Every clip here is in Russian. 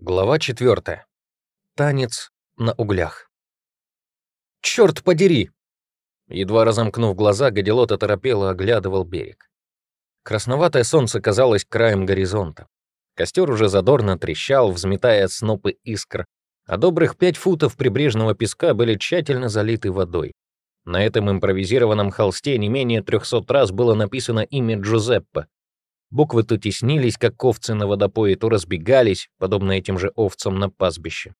Глава 4. Танец на углях. «Чёрт подери!» Едва разомкнув глаза, Гадилот оторопело оглядывал берег. Красноватое солнце казалось краем горизонта. Костер уже задорно трещал, взметая снопы искр, а добрых пять футов прибрежного песка были тщательно залиты водой. На этом импровизированном холсте не менее трехсот раз было написано имя Джузеппе, Буквы то теснились, как овцы на водопое, то разбегались, подобно этим же овцам на пастбище.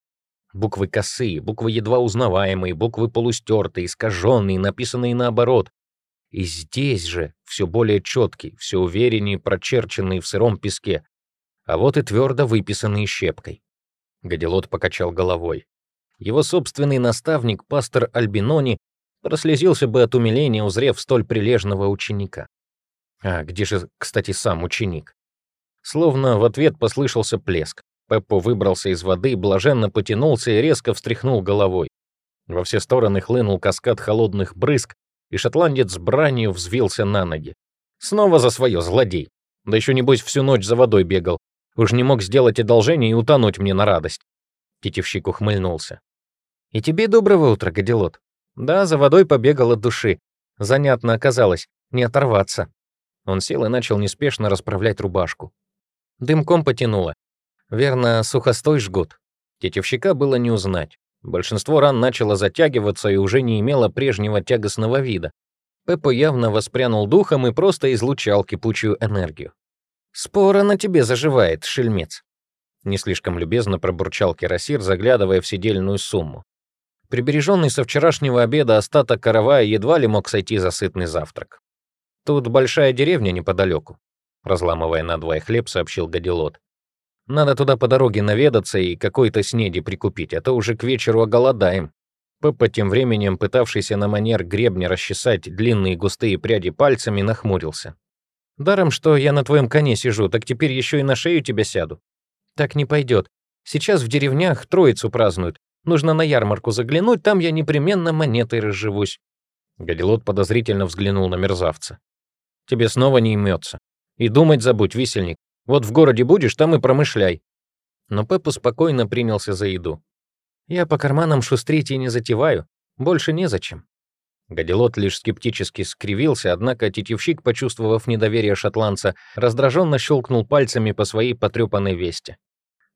Буквы косые, буквы едва узнаваемые, буквы полустертые, искаженные, написанные наоборот. И здесь же все более четкие, все увереннее прочерченные в сыром песке, а вот и твердо выписанные щепкой. Гадилот покачал головой. Его собственный наставник, пастор Альбинони, прослезился бы от умиления, узрев столь прилежного ученика. А где же, кстати, сам ученик? Словно в ответ послышался плеск. Пеппо выбрался из воды, блаженно потянулся и резко встряхнул головой. Во все стороны хлынул каскад холодных брызг, и шотландец с бранью взвился на ноги. Снова за свое, злодей. Да еще, небось, всю ночь за водой бегал. Уж не мог сделать одолжение и утонуть мне на радость. Тетевщик ухмыльнулся. «И тебе доброго утра, Гадилот. Да, за водой побегал от души. Занятно оказалось, не оторваться». Он сел и начал неспешно расправлять рубашку. Дымком потянуло. Верно, сухостой жгут. Тетевщика было не узнать. Большинство ран начало затягиваться и уже не имело прежнего тягостного вида. Пеппо явно воспрянул духом и просто излучал кипучую энергию. «Спора на тебе заживает, шельмец», — не слишком любезно пробурчал Кирасир, заглядывая в сидельную сумму. Прибереженный со вчерашнего обеда остаток каравая едва ли мог сойти за сытный завтрак. Тут большая деревня неподалеку, разламывая надвое хлеб, сообщил Гадилот. Надо туда по дороге наведаться и какой-то снеди прикупить, а то уже к вечеру оголодаем. Пеппа, тем временем пытавшийся на манер гребня расчесать длинные густые пряди пальцами, нахмурился. «Даром, что я на твоем коне сижу, так теперь еще и на шею тебя сяду. Так не пойдет. Сейчас в деревнях Троицу празднуют. Нужно на ярмарку заглянуть, там я непременно монетой разживусь». Гадилот подозрительно взглянул на мерзавца тебе снова не имется. И думать забудь, висельник. Вот в городе будешь, там и промышляй». Но Пеппа спокойно принялся за еду. «Я по карманам шустрить и не затеваю. Больше незачем». Гадилот лишь скептически скривился, однако тетивщик, почувствовав недоверие шотландца, раздраженно щелкнул пальцами по своей потрепанной вести.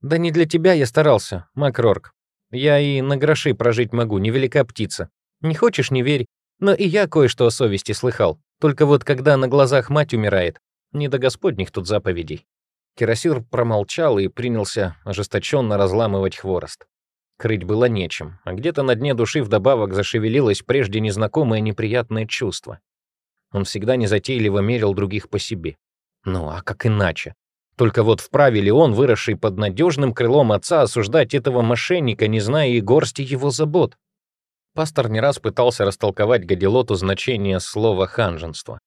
«Да не для тебя я старался, Макрорк. Я и на гроши прожить могу, невелика птица. Не хочешь — не верь, но и я кое-что о совести слыхал. Только вот когда на глазах мать умирает, не до господних тут заповедей. Кирасир промолчал и принялся ожесточенно разламывать хворост. Крыть было нечем, а где-то на дне души вдобавок зашевелилось прежде незнакомое неприятное чувство. Он всегда незатейливо мерил других по себе. Ну, а как иначе? Только вот вправе ли он, выросший под надежным крылом отца, осуждать этого мошенника, не зная и горсти его забот? Пастор не раз пытался растолковать Гадилоту значение слова «ханженство».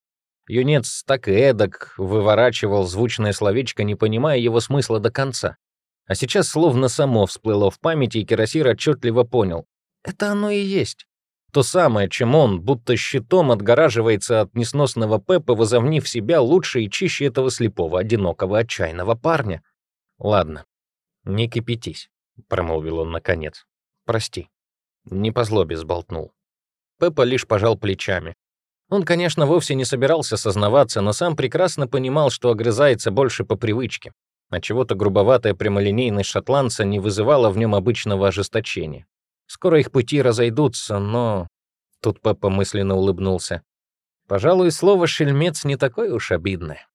Юнец так и эдак выворачивал звучное словечко, не понимая его смысла до конца. А сейчас словно само всплыло в памяти, и Кирасир отчетливо понял. Это оно и есть. То самое, чем он, будто щитом отгораживается от несносного Пеппа, возомнив себя лучше и чище этого слепого, одинокого, отчаянного парня. «Ладно, не кипятись», — промолвил он наконец. «Прости». Не по злобе сболтнул. Пеппа лишь пожал плечами. Он, конечно, вовсе не собирался сознаваться, но сам прекрасно понимал, что огрызается больше по привычке. А чего-то грубоватая прямолинейность шотландца не вызывала в нем обычного ожесточения. Скоро их пути разойдутся, но... Тут Пеппа мысленно улыбнулся. Пожалуй, слово «шельмец» не такое уж обидное.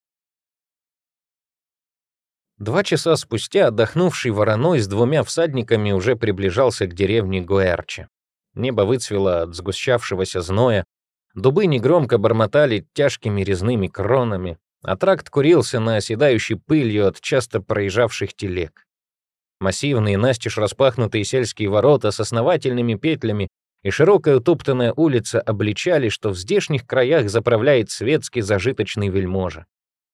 Два часа спустя отдохнувший вороной с двумя всадниками уже приближался к деревне Гуэрчи. Небо выцвело от сгущавшегося зноя, дубы негромко бормотали тяжкими резными кронами, а тракт курился на оседающей пылью от часто проезжавших телег. Массивные настежь распахнутые сельские ворота с основательными петлями и широкая утоптанная улица обличали, что в здешних краях заправляет светский зажиточный вельможа.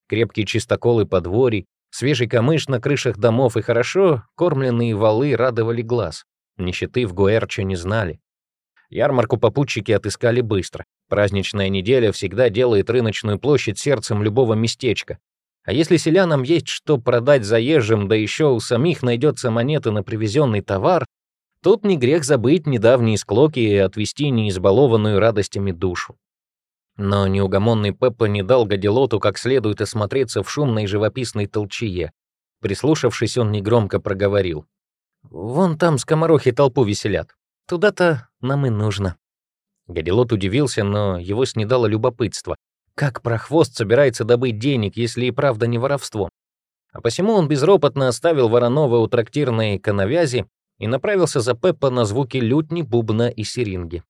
Крепкие чистоколы подворий, Свежий камыш на крышах домов и хорошо кормленные валы радовали глаз. Нищеты в Гуэрче не знали. Ярмарку попутчики отыскали быстро. Праздничная неделя всегда делает рыночную площадь сердцем любого местечка. А если селянам есть что продать заезжим, да еще у самих найдется монеты на привезенный товар, тут не грех забыть недавние склоки и отвести неизбалованную радостями душу. Но неугомонный Пеппа не дал Гадилоту как следует осмотреться в шумной живописной толчее. Прислушавшись, он негромко проговорил. «Вон там скоморохи толпу веселят. Туда-то нам и нужно». Гадилот удивился, но его снедало любопытство. Как прохвост собирается добыть денег, если и правда не воровство? А посему он безропотно оставил Воронова у трактирной коновязи и направился за Пеппа на звуки лютни, бубна и серинги.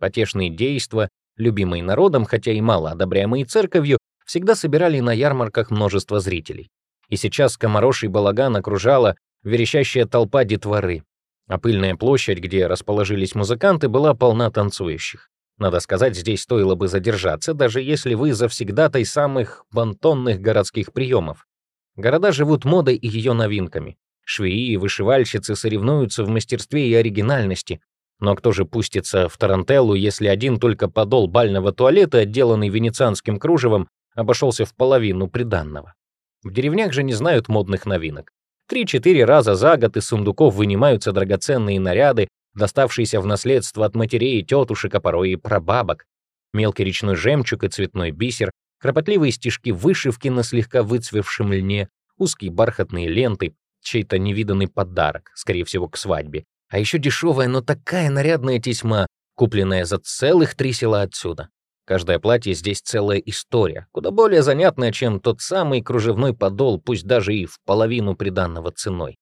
Потешные действия, любимые народом, хотя и мало одобряемые церковью, всегда собирали на ярмарках множество зрителей. И сейчас скомороший балаган окружала верещащая толпа детворы, а пыльная площадь, где расположились музыканты, была полна танцующих. Надо сказать, здесь стоило бы задержаться, даже если вы завсегдатай самых бантонных городских приемов. Города живут модой и ее новинками. Швеи и вышивальщицы соревнуются в мастерстве и оригинальности. Но кто же пустится в Тарантеллу, если один только подол бального туалета, отделанный венецианским кружевом, обошелся в половину приданного? В деревнях же не знают модных новинок. Три-четыре раза за год из сундуков вынимаются драгоценные наряды, доставшиеся в наследство от матерей, тетушек, а порой и прабабок. Мелкий речной жемчуг и цветной бисер, кропотливые стежки вышивки на слегка выцвевшем льне, узкие бархатные ленты, чей-то невиданный подарок, скорее всего, к свадьбе. А еще дешевая, но такая нарядная тесьма, купленная за целых три села отсюда. Каждое платье здесь целая история, куда более занятная, чем тот самый кружевной подол, пусть даже и в половину приданного ценой.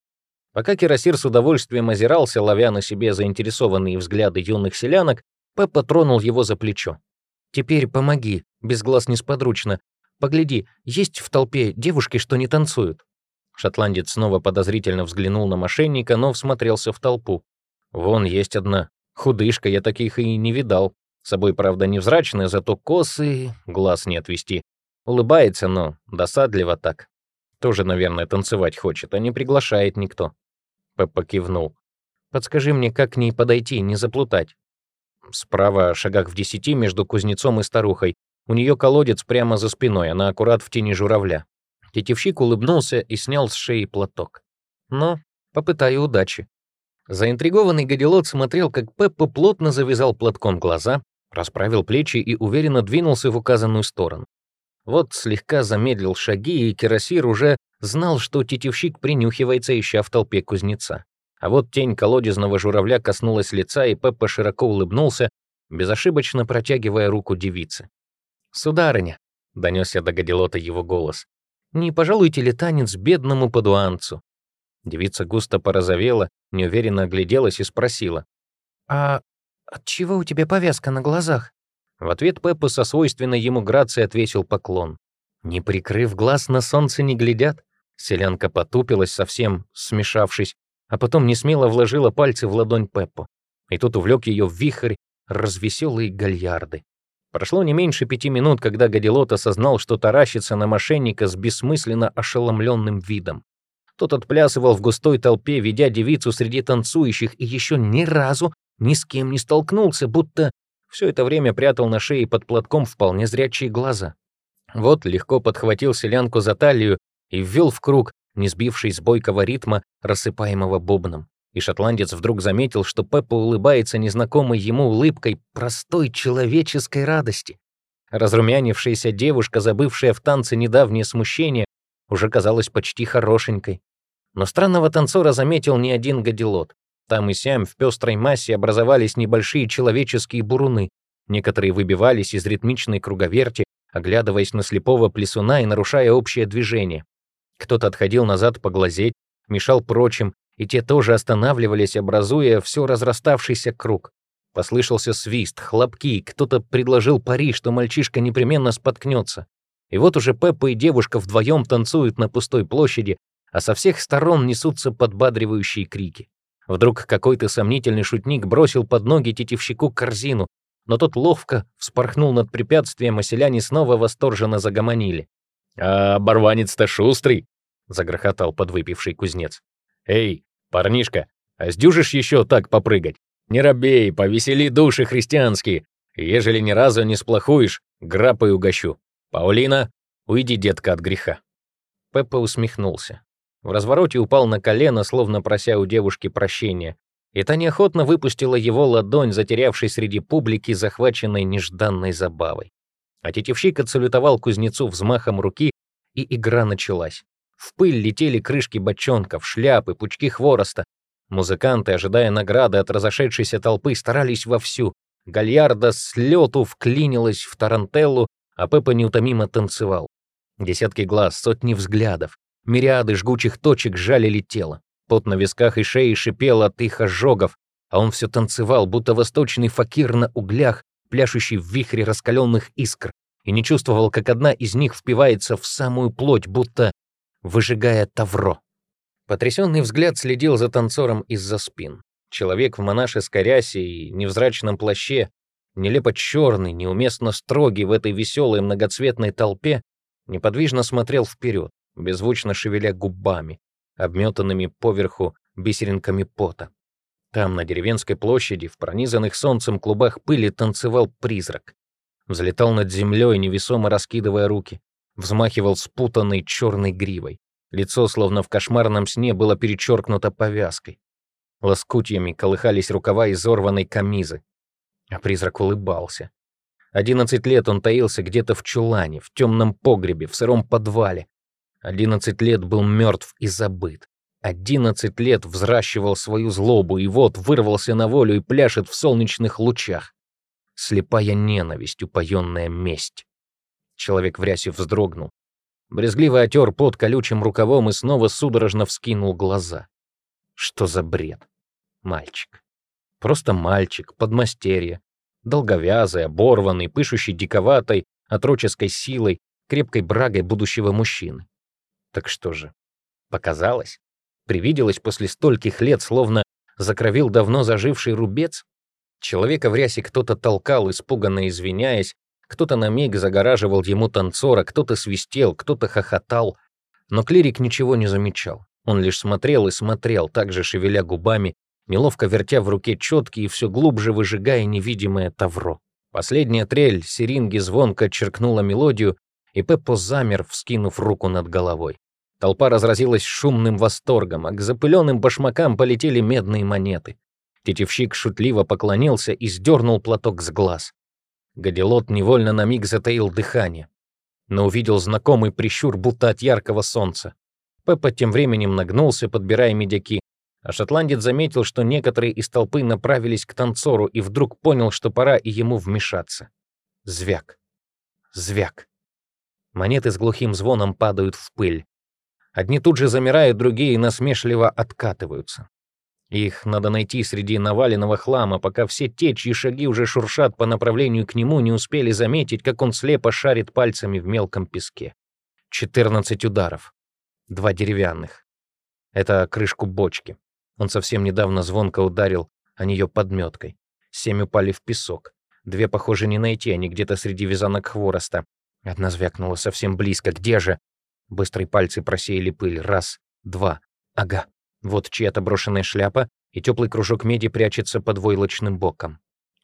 Пока Кирасир с удовольствием озирался, ловя на себе заинтересованные взгляды юных селянок, Пеппа тронул его за плечо. «Теперь помоги, без глаз несподручно. Погляди, есть в толпе девушки, что не танцуют?» Шотландец снова подозрительно взглянул на мошенника, но всмотрелся в толпу. «Вон есть одна. Худышка, я таких и не видал. С собой, правда, невзрачная, зато косы, глаз не отвести. Улыбается, но досадливо так. Тоже, наверное, танцевать хочет, а не приглашает никто. Пеппа кивнул. «Подскажи мне, как к ней подойти, не заплутать?» Справа, шагах в десяти, между кузнецом и старухой. У нее колодец прямо за спиной, она аккурат в тени журавля. Тетевщик улыбнулся и снял с шеи платок. «Ну, попытаю удачи». Заинтригованный гадилот смотрел, как Пеппа плотно завязал платком глаза, расправил плечи и уверенно двинулся в указанную сторону. Вот слегка замедлил шаги, и Кирасир уже знал, что тетивщик принюхивается, ища в толпе кузнеца. А вот тень колодезного журавля коснулась лица, и Пеппа широко улыбнулся, безошибочно протягивая руку девице. «Сударыня», — донесся до Гадилота его голос, — «не пожалуйте ли танец бедному подуанцу?» Девица густо порозовела, неуверенно огляделась и спросила. «А «Отчего у тебя повязка на глазах?» В ответ Пеппа со свойственной ему грацией отвесил поклон. «Не прикрыв глаз, на солнце не глядят?» Селянка потупилась, совсем смешавшись, а потом несмело вложила пальцы в ладонь Пеппу. И тут увлек ее в вихрь развеселые гальярды. Прошло не меньше пяти минут, когда Гадилот осознал, что таращится на мошенника с бессмысленно ошеломленным видом. Тот отплясывал в густой толпе, ведя девицу среди танцующих, и еще ни разу ни с кем не столкнулся, будто все это время прятал на шее под платком вполне зрячие глаза. Вот легко подхватил селянку за талию и ввел в круг, не сбившись с бойкого ритма, рассыпаемого бубном. И шотландец вдруг заметил, что Пеппа улыбается незнакомой ему улыбкой простой человеческой радости. Разрумянившаяся девушка, забывшая в танце недавнее смущение, уже казалась почти хорошенькой. Но странного танцора заметил не один гадилот. Там и сям в пестрой массе образовались небольшие человеческие буруны. Некоторые выбивались из ритмичной круговерти, оглядываясь на слепого плесуна и нарушая общее движение. Кто-то отходил назад поглазеть, мешал прочим, и те тоже останавливались, образуя все разраставшийся круг. Послышался свист, хлопки, кто-то предложил пари, что мальчишка непременно споткнется. И вот уже Пеппа и девушка вдвоем танцуют на пустой площади, а со всех сторон несутся подбадривающие крики. Вдруг какой-то сомнительный шутник бросил под ноги тетивщику корзину, но тот ловко вспорхнул над препятствием, а селяне снова восторженно загомонили. «А оборванец-то шустрый!» — загрохотал подвыпивший кузнец. «Эй, парнишка, а сдюжишь еще так попрыгать? Не робей, повесели души христианские. Ежели ни разу не сплохуешь, грапой угощу. Паулина, уйди, детка, от греха». Пеппа усмехнулся. В развороте упал на колено, словно прося у девушки прощения, и та неохотно выпустила его ладонь, затерявшись среди публики, захваченной нежданной забавой. А тетевщик отсалютовал кузнецу взмахом руки, и игра началась. В пыль летели крышки бочонков, шляпы, пучки хвороста. Музыканты, ожидая награды от разошедшейся толпы, старались вовсю. Гальярда с лету вклинилась в тарантеллу, а Пеппа неутомимо танцевал. Десятки глаз, сотни взглядов, мириады жгучих точек жалили тело. Пот на висках и шее шипел от их ожогов, а он все танцевал, будто восточный факир на углях, пляшущий в вихре раскаленных искр, и не чувствовал, как одна из них впивается в самую плоть, будто выжигая тавро. Потрясенный взгляд следил за танцором из-за спин. Человек в монашеской рясе и невзрачном плаще, нелепо черный, неуместно строгий в этой веселой многоцветной толпе, неподвижно смотрел вперед, беззвучно шевеля губами, обметанными поверху бисеринками пота. Там, на деревенской площади, в пронизанных солнцем клубах пыли танцевал призрак. Взлетал над землей, невесомо раскидывая руки, взмахивал спутанной черной гривой. Лицо, словно в кошмарном сне, было перечеркнуто повязкой. Лоскутьями колыхались рукава изорванной камизы. А призрак улыбался. Одиннадцать лет он таился где-то в чулане, в темном погребе, в сыром подвале. Одиннадцать лет был мертв и забыт. Одиннадцать лет взращивал свою злобу, и вот вырвался на волю и пляшет в солнечных лучах. Слепая ненависть, упоенная месть. Человек в рясе вздрогнул. Брезгливо отер под колючим рукавом и снова судорожно вскинул глаза. Что за бред? Мальчик. Просто мальчик, подмастерье. Долговязый, оборванный, пышущий диковатой, отроческой силой, крепкой брагой будущего мужчины. Так что же, показалось? Привиделось после стольких лет, словно закровил давно заживший рубец? Человека в рясе кто-то толкал, испуганно извиняясь, кто-то на миг загораживал ему танцора, кто-то свистел, кто-то хохотал. Но клирик ничего не замечал. Он лишь смотрел и смотрел, также шевеля губами, неловко вертя в руке четки и все глубже выжигая невидимое тавро. Последняя трель серинги звонко черкнула мелодию, и Пеппо замер, вскинув руку над головой. Толпа разразилась шумным восторгом, а к запыленным башмакам полетели медные монеты. Тетевщик шутливо поклонился и сдернул платок с глаз. Гадилот невольно на миг затаил дыхание, но увидел знакомый прищур, будто от яркого солнца. Пеппа тем временем нагнулся, подбирая медяки, а шотландец заметил, что некоторые из толпы направились к танцору и вдруг понял, что пора и ему вмешаться. Звяк. Звяк. Монеты с глухим звоном падают в пыль. Одни тут же замирают, другие насмешливо откатываются. Их надо найти среди наваленного хлама, пока все те, чьи шаги уже шуршат по направлению к нему, не успели заметить, как он слепо шарит пальцами в мелком песке. 14 ударов. Два деревянных. Это крышку бочки. Он совсем недавно звонко ударил о нее подметкой. Семь упали в песок. Две, похоже, не найти, они где-то среди вязанок хвороста. Одна звякнула совсем близко. Где же? Быстрые пальцы просеяли пыль. Раз, два. Ага. Вот чья-то брошенная шляпа, и теплый кружок меди прячется под войлочным боком.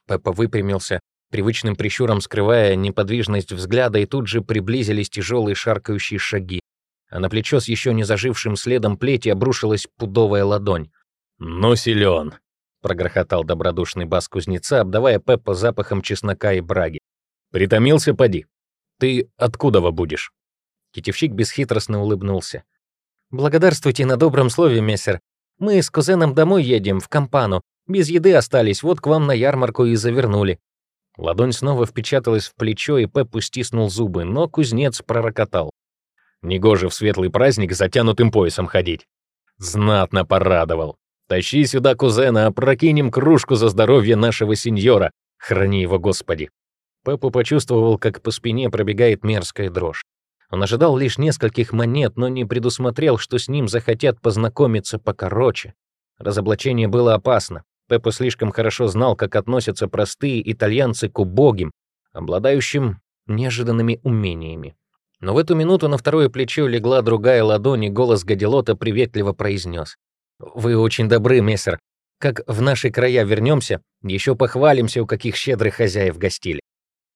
Пеппа выпрямился, привычным прищуром скрывая неподвижность взгляда, и тут же приблизились тяжелые шаркающие шаги. А на плечо с еще не зажившим следом плети обрушилась пудовая ладонь. «Ну, силен!» — прогрохотал добродушный бас кузнеца, обдавая Пеппа запахом чеснока и браги. «Притомился, поди. Ты откуда будешь?» Китевщик бесхитростно улыбнулся. «Благодарствуйте на добром слове, мессер. Мы с кузеном домой едем, в Кампану. Без еды остались, вот к вам на ярмарку и завернули». Ладонь снова впечаталась в плечо, и Пеппу стиснул зубы, но кузнец пророкотал. «Негоже в светлый праздник затянутым поясом ходить». Знатно порадовал. «Тащи сюда кузена, опрокинем кружку за здоровье нашего сеньора. Храни его, Господи». Пеппу почувствовал, как по спине пробегает мерзкая дрожь. Он ожидал лишь нескольких монет, но не предусмотрел, что с ним захотят познакомиться покороче. Разоблачение было опасно. Пеппо слишком хорошо знал, как относятся простые итальянцы к убогим, обладающим неожиданными умениями. Но в эту минуту на второе плечо легла другая ладонь, и голос Гадилота приветливо произнес. «Вы очень добры, мессер. Как в наши края вернемся, еще похвалимся, у каких щедрых хозяев гостили».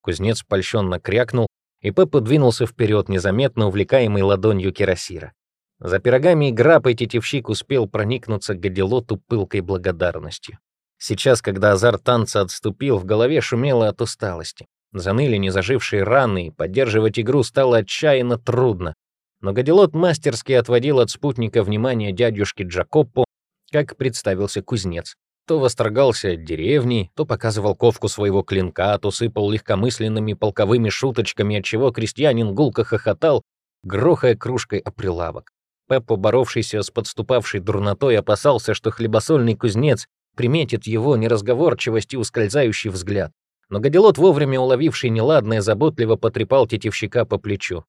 Кузнец польщенно крякнул, и Пеппа двинулся вперед, незаметно увлекаемый ладонью Кирасира. За пирогами и грапой тетевщик успел проникнуться к Гадилоту пылкой благодарностью. Сейчас, когда азарт танца отступил, в голове шумело от усталости. Заныли незажившие раны, и поддерживать игру стало отчаянно трудно. Но Гадилот мастерски отводил от спутника внимание дядюшки Джакоппо, как представился кузнец. То восторгался от деревни, то показывал ковку своего клинка, то сыпал легкомысленными полковыми шуточками, от чего крестьянин гулко хохотал, грохая кружкой о прилавок. Пеппо, боровшийся с подступавшей дурнотой, опасался, что хлебосольный кузнец приметит его неразговорчивость и ускользающий взгляд. Но Гадилот, вовремя уловивший неладное, заботливо потрепал тетивщика по плечу.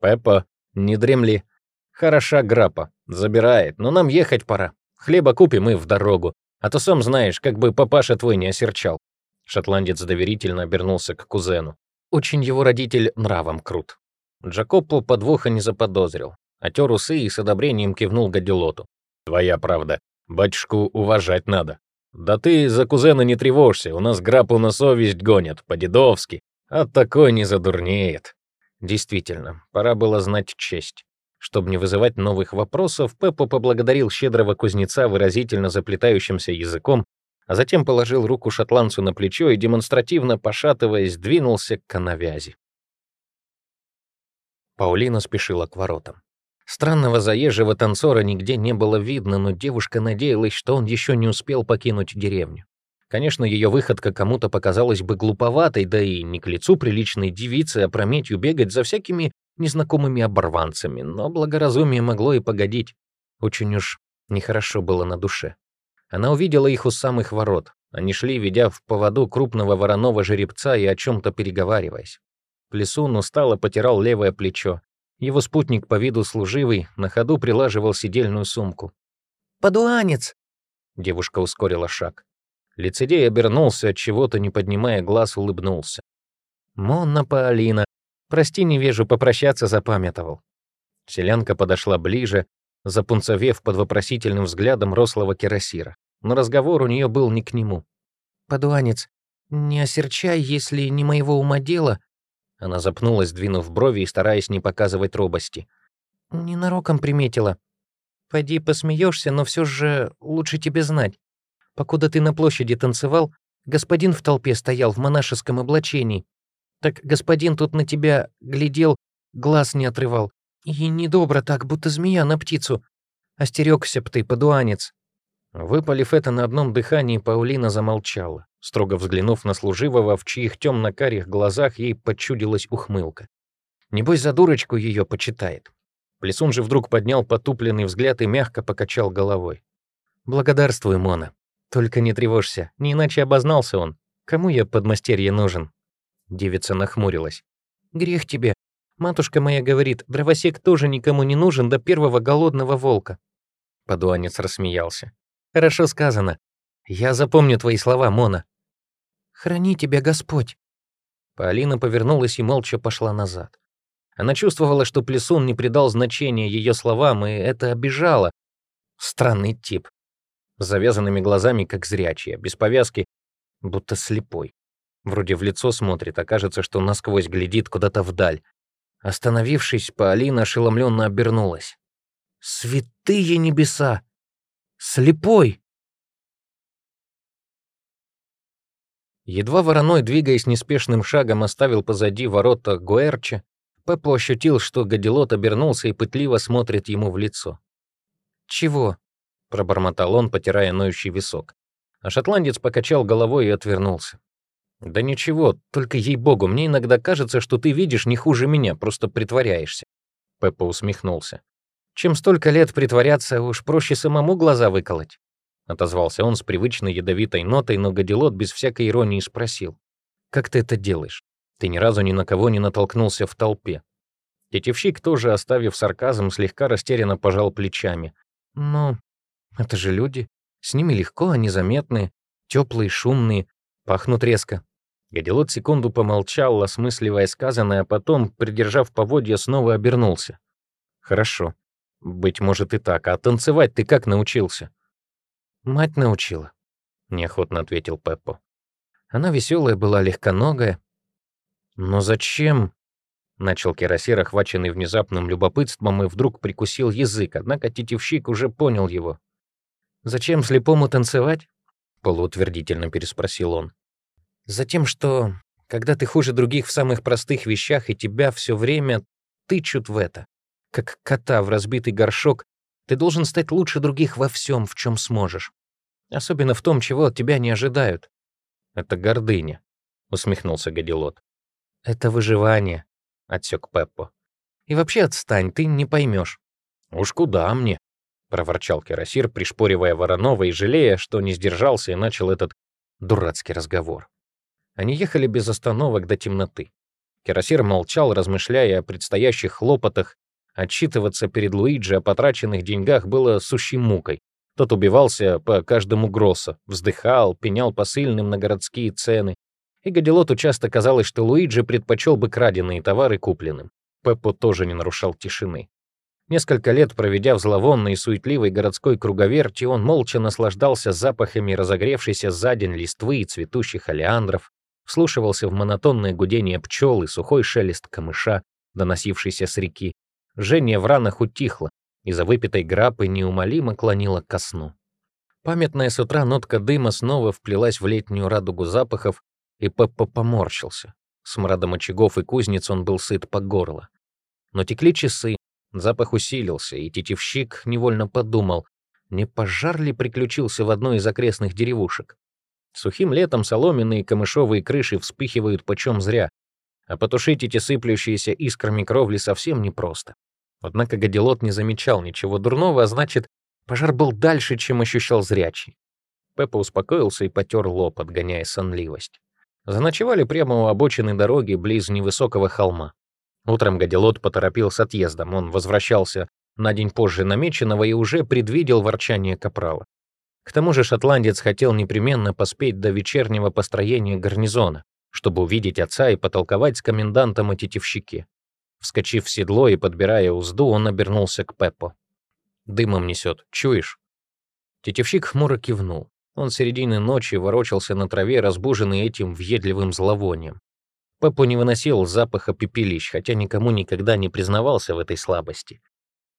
«Пеппа, не дремли. Хороша грапа. Забирает, но нам ехать пора. Хлеба купим и в дорогу. А то сам знаешь, как бы папаша твой не осерчал». Шотландец доверительно обернулся к кузену. Очень его родитель нравом крут. Джакопо подвоха не заподозрил. Отер усы и с одобрением кивнул Гадилоту. «Твоя правда. Батюшку уважать надо. Да ты за кузена не тревожься, у нас грапу на совесть гонят, по-дедовски. А такой не задурнеет». Действительно, пора было знать честь. Чтобы не вызывать новых вопросов, Пеппо поблагодарил щедрого кузнеца выразительно заплетающимся языком, а затем положил руку шотландцу на плечо и, демонстративно пошатываясь, двинулся к канавязи. Паулина спешила к воротам. Странного заезжего танцора нигде не было видно, но девушка надеялась, что он еще не успел покинуть деревню. Конечно, ее выходка кому-то показалась бы глуповатой, да и не к лицу приличной девицы опрометью бегать за всякими незнакомыми оборванцами, но благоразумие могло и погодить. Очень уж нехорошо было на душе. Она увидела их у самых ворот. Они шли, ведя в поводу крупного вороного жеребца и о чем-то переговариваясь. Плесун устало потирал левое плечо. Его спутник по виду служивый на ходу прилаживал сидельную сумку. «Подуанец!» Девушка ускорила шаг. Лицедей обернулся, от чего-то не поднимая глаз, улыбнулся. «Монна Паолина, Прости, невежу, попрощаться запамятовал. Селянка подошла ближе, запунцовев под вопросительным взглядом рослого кирасира. Но разговор у нее был не к нему. «Подуанец, не осерчай, если не моего ума дело». Она запнулась, двинув брови и стараясь не показывать робости. «Ненароком приметила. Пойди посмеешься, но все же лучше тебе знать. Покуда ты на площади танцевал, господин в толпе стоял в монашеском облачении. Так господин тут на тебя глядел, глаз не отрывал. И недобро так, будто змея на птицу. Остерёгся б ты, подуанец». Выпалив это на одном дыхании, Паулина замолчала, строго взглянув на служивого, в чьих темно-карих глазах ей подчудилась ухмылка. Небось, за дурочку ее почитает. Плесун же вдруг поднял потупленный взгляд и мягко покачал головой. «Благодарствуй, Мона. Только не тревожься, не иначе обознался он. Кому я подмастерье нужен? Девица нахмурилась. «Грех тебе. Матушка моя говорит, дровосек тоже никому не нужен до первого голодного волка». Подуанец рассмеялся. «Хорошо сказано. Я запомню твои слова, Мона». «Храни тебя Господь». Полина повернулась и молча пошла назад. Она чувствовала, что Плесун не придал значения ее словам, и это обижало. Странный тип. С завязанными глазами, как зрячий, без повязки, будто слепой. Вроде в лицо смотрит, а кажется, что насквозь глядит куда-то вдаль. Остановившись, Полина ошеломленно обернулась. «Святые небеса! Слепой!» Едва вороной, двигаясь неспешным шагом, оставил позади ворота Гуэрча, Пеппо ощутил, что Гадилот обернулся и пытливо смотрит ему в лицо. «Чего?» — пробормотал он, потирая ноющий висок. А шотландец покачал головой и отвернулся. «Да ничего, только ей-богу, мне иногда кажется, что ты видишь не хуже меня, просто притворяешься». Пеппа усмехнулся. «Чем столько лет притворяться, уж проще самому глаза выколоть». Отозвался он с привычной ядовитой нотой, но Гадилот без всякой иронии спросил. «Как ты это делаешь? Ты ни разу ни на кого не натолкнулся в толпе». Тетевщик, тоже оставив сарказм, слегка растерянно пожал плечами. «Ну, это же люди. С ними легко, они заметные, теплые, шумные, пахнут резко. Гадилот секунду помолчал, осмысливая сказанное, а потом, придержав поводья, снова обернулся. «Хорошо. Быть может и так. А танцевать ты как научился?» «Мать научила», — неохотно ответил Пеппо. Она веселая была, легконогая. «Но зачем?» Начал Кирасир, охваченный внезапным любопытством, и вдруг прикусил язык, однако тетивщик уже понял его. «Зачем слепому танцевать?» — полуутвердительно переспросил он. «Затем, что, когда ты хуже других в самых простых вещах, и тебя все время тычут в это, как кота в разбитый горшок, ты должен стать лучше других во всем, в чем сможешь. Особенно в том, чего от тебя не ожидают». «Это гордыня», — усмехнулся Гадилот. «Это выживание», — отсек Пеппо. «И вообще отстань, ты не поймешь». «Уж куда мне?» — проворчал Кирасир, пришпоривая Воронова и жалея, что не сдержался и начал этот дурацкий разговор. Они ехали без остановок до темноты. Кирасир молчал, размышляя о предстоящих хлопотах. Отчитываться перед Луиджи о потраченных деньгах было сущей мукой. Тот убивался по каждому гроссу, вздыхал, пенял посыльным на городские цены, и Гадилоту часто казалось, что Луиджи предпочел бы краденые товары купленным. Пеппо тоже не нарушал тишины. Несколько лет проведя в зловонной и суетливой городской круговерти, он молча наслаждался запахами разогревшейся за день листвы и цветущих олеандров, вслушивался в монотонное гудение пчел и сухой шелест камыша, доносившийся с реки. Жжение в ранах утихло, и за выпитой грапой неумолимо клонило ко сну. Памятная с утра нотка дыма снова вплелась в летнюю радугу запахов, и Пеппа поморщился. Смрадом очагов и кузнец он был сыт по горло. Но текли часы, запах усилился, и тетивщик невольно подумал, не пожар ли приключился в одной из окрестных деревушек. Сухим летом соломенные камышовые крыши вспыхивают почем зря, а потушить эти сыплющиеся искрами кровли совсем непросто. Однако Гадилот не замечал ничего дурного, а значит, пожар был дальше, чем ощущал зрячий. Пеппа успокоился и потер лоб, отгоняя сонливость. Заночевали прямо у обочины дороги, близ невысокого холма. Утром Гадилот поторопил с отъездом. Он возвращался на день позже намеченного и уже предвидел ворчание капрала. К тому же шотландец хотел непременно поспеть до вечернего построения гарнизона, чтобы увидеть отца и потолковать с комендантом о тетивщике. Вскочив в седло и подбирая узду, он обернулся к Пеппо. «Дымом несет, чуешь?» Тетивщик хмуро кивнул. Он середины ночи ворочался на траве, разбуженный этим въедливым зловонием. Пеппо не выносил запаха пепелищ, хотя никому никогда не признавался в этой слабости.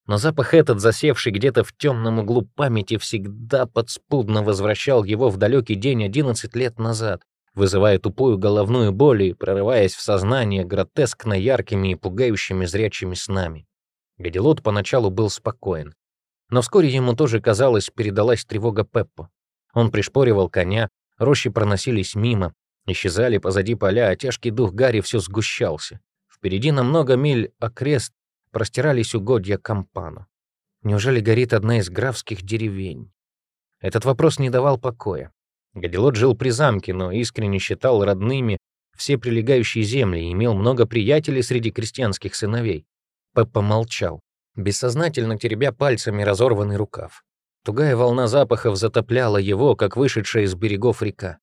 Но запах этот, засевший где-то в темном углу памяти, всегда подспудно возвращал его в далекий день 11 лет назад, вызывая тупую головную боль и прорываясь в сознание гротескно яркими и пугающими зрячими снами. Гадилот поначалу был спокоен, но вскоре ему тоже, казалось, передалась тревога Пеппо. Он пришпоривал коня, рощи проносились мимо, исчезали позади поля, а тяжкий дух Гарри все сгущался. Впереди на много миль окрест простирались угодья Кампану. Неужели горит одна из графских деревень? Этот вопрос не давал покоя. Гадилот жил при замке, но искренне считал родными все прилегающие земли и имел много приятелей среди крестьянских сыновей. Пеппа молчал, бессознательно теребя пальцами разорванный рукав. Тугая волна запахов затопляла его, как вышедшая из берегов река.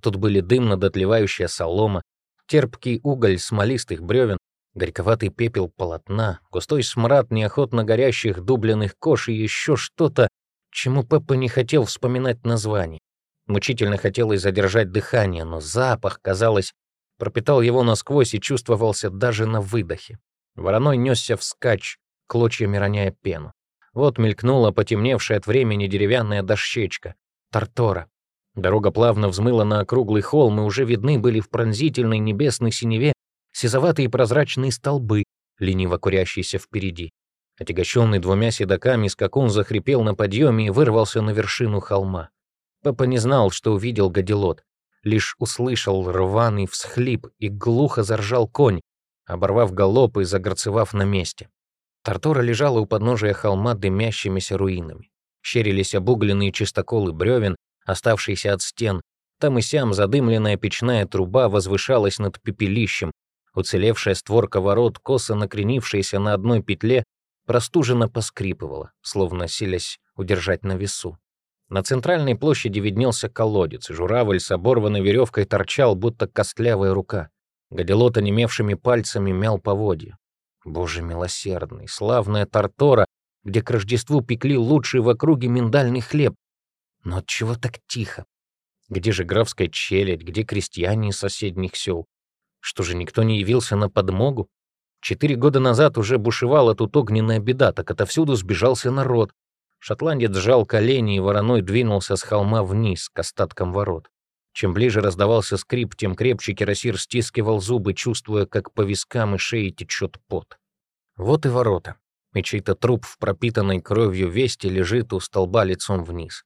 Тут были дымно-дотлевающая солома, терпкий уголь смолистых бревен, горьковатый пепел полотна, густой смрад неохотно горящих дубленных кож и еще что-то, чему Пеппа не хотел вспоминать название. Мучительно хотелось задержать дыхание, но запах, казалось, пропитал его насквозь и чувствовался даже на выдохе. Вороной несся вскачь, клочьями роняя пену. Вот мелькнула потемневшая от времени деревянная дощечка. Тартора. Дорога плавно взмыла на округлый холм, и уже видны были в пронзительной небесной синеве сизоватые прозрачные столбы, лениво курящиеся впереди. Отягощенный двумя седоками, скакун захрипел на подъеме и вырвался на вершину холма. Папа не знал, что увидел гадилот, лишь услышал рваный всхлип и глухо заржал конь, оборвав галоп и загорцевав на месте. Тартора лежала у подножия холма дымящимися руинами. Щерились обугленные чистоколы бревен, оставшиеся от стен. Там и сям задымленная печная труба возвышалась над пепелищем. Уцелевшая створка ворот, косо накренившаяся на одной петле, простуженно поскрипывала, словно силясь удержать на весу. На центральной площади виднелся колодец, и журавль с оборванной веревкой торчал, будто костлявая рука. Гадилот онемевшими пальцами мял поводья. Боже милосердный, славная Тартора, где к Рождеству пекли лучший в округе миндальный хлеб. Но чего так тихо? Где же графская челядь, где крестьяне из соседних сел? Что же, никто не явился на подмогу? Четыре года назад уже бушевала тут огненная беда, так отовсюду сбежался народ. Шотландец сжал колени, и вороной двинулся с холма вниз, к остаткам ворот. Чем ближе раздавался скрип, тем крепче кирасир стискивал зубы, чувствуя, как по вискам и шее течет пот. Вот и ворота. И чей-то труп в пропитанной кровью вести лежит у столба лицом вниз.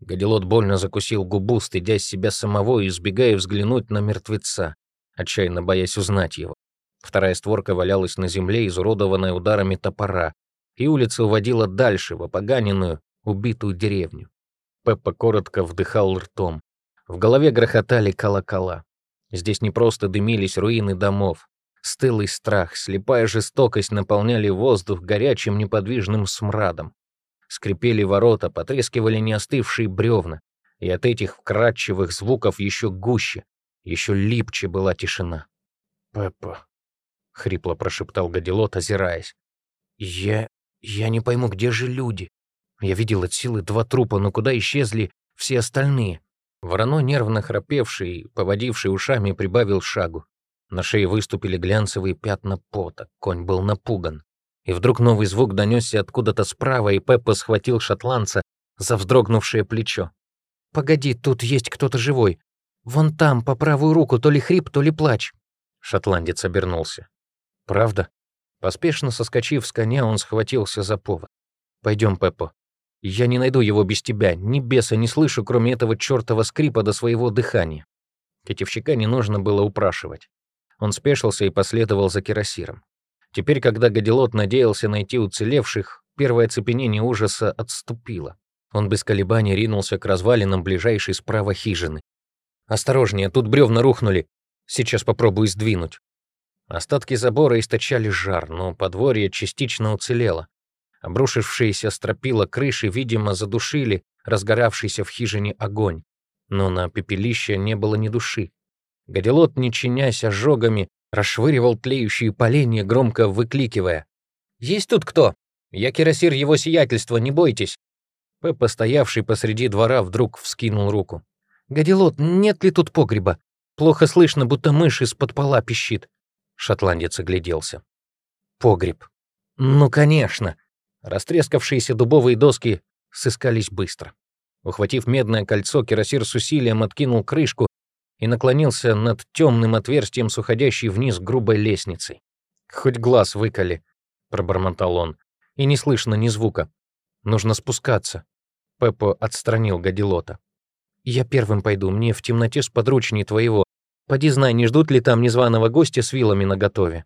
Гадилот больно закусил губу, стыдясь себя самого и избегая взглянуть на мертвеца, отчаянно боясь узнать его. Вторая створка валялась на земле, изуродованная ударами топора, и улица уводила дальше, в опоганенную, убитую деревню. Пеппа коротко вдыхал ртом. В голове грохотали колокола. Здесь не просто дымились руины домов. Стылый страх, слепая жестокость наполняли воздух горячим неподвижным смрадом. Скрипели ворота, потрескивали неостывшие бревна, и от этих вкрадчивых звуков еще гуще, еще липче была тишина. «Пеппа», — хрипло прошептал Гадилот, озираясь. «Я... я не пойму, где же люди? Я видел от силы два трупа, но куда исчезли все остальные?» Вороной, нервно храпевший, поводивший ушами, прибавил шагу. На шее выступили глянцевые пятна пота, конь был напуган. И вдруг новый звук донесся откуда-то справа, и Пеппа схватил шотландца за вздрогнувшее плечо. «Погоди, тут есть кто-то живой. Вон там, по правую руку, то ли хрип, то ли плач». Шотландец обернулся. «Правда?» Поспешно соскочив с коня, он схватился за повод. «Пойдем, Пеппо. Я не найду его без тебя. Ни беса не слышу, кроме этого чертова скрипа до своего дыхания». Тетевщика не нужно было упрашивать. Он спешился и последовал за кирасиром. Теперь, когда Гадилот надеялся найти уцелевших, первое цепенение ужаса отступило. Он без колебаний ринулся к развалинам ближайшей справа хижины. «Осторожнее, тут бревна рухнули. Сейчас попробую сдвинуть». Остатки забора источали жар, но подворье частично уцелело. Обрушившиеся стропила крыши, видимо, задушили разгоравшийся в хижине огонь. Но на пепелище не было ни души. Гадилот, не чинясь ожогами, расшвыривал тлеющие поленья, громко выкликивая. «Есть тут кто? Я кирасир его сиятельства, не бойтесь!» Пеппа, стоявший посреди двора, вдруг вскинул руку. «Гадилот, нет ли тут погреба? Плохо слышно, будто мышь из-под пола пищит». Шотландец огляделся. «Погреб. Ну, конечно!» Растрескавшиеся дубовые доски сыскались быстро. Ухватив медное кольцо, кирасир с усилием откинул крышку и наклонился над темным отверстием с уходящей вниз грубой лестницей. «Хоть глаз выколи», — пробормотал он, — «и не слышно ни звука. Нужно спускаться». Пеппо отстранил Гадилота. «Я первым пойду, мне в темноте сподручней твоего. Поди знай, не ждут ли там незваного гостя с вилами наготове».